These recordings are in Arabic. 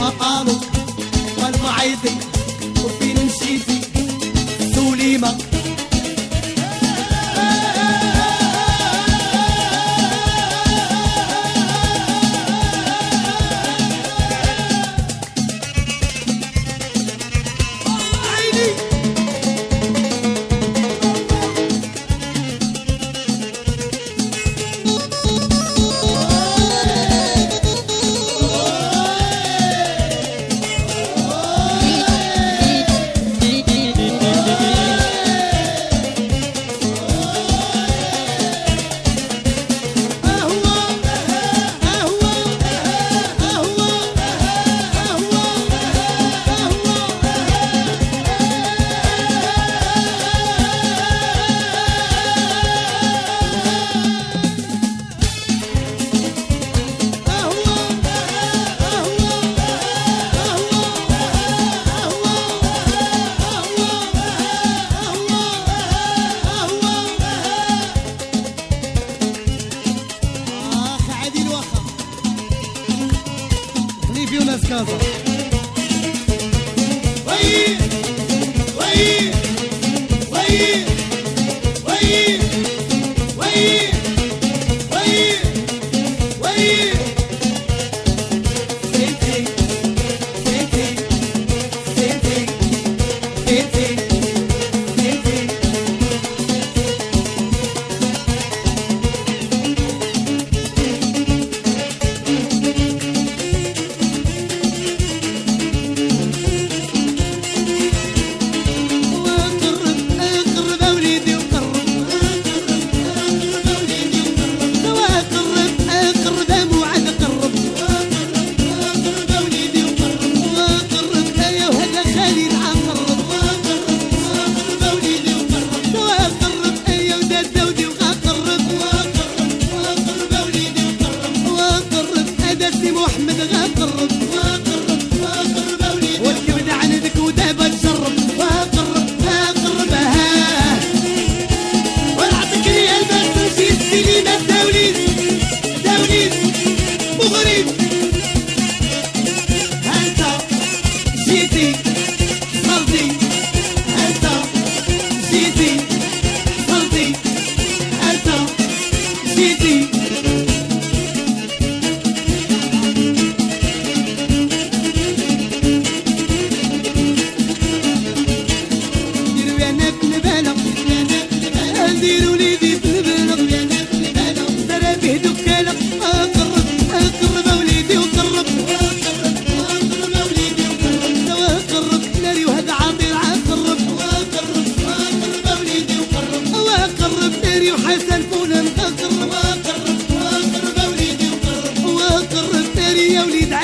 مقامه والمعيثي وفين مشيتي سوليمك. كازا وي وي وي محمد غدر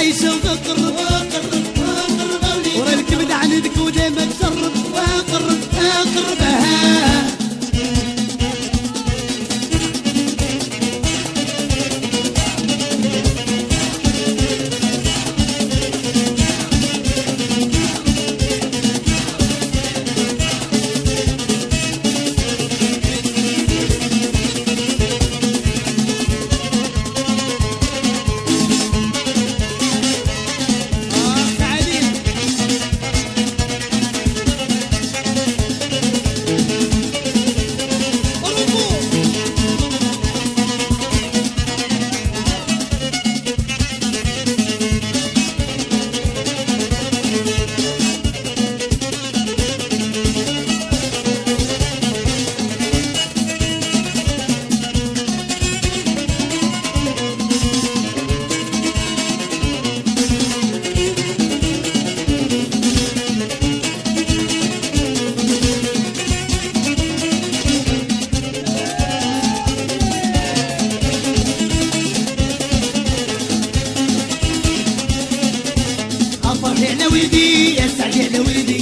عايشة وقرب قرب قرب ورا الكبد على يدك ودمك يلودي يا سعد يلودي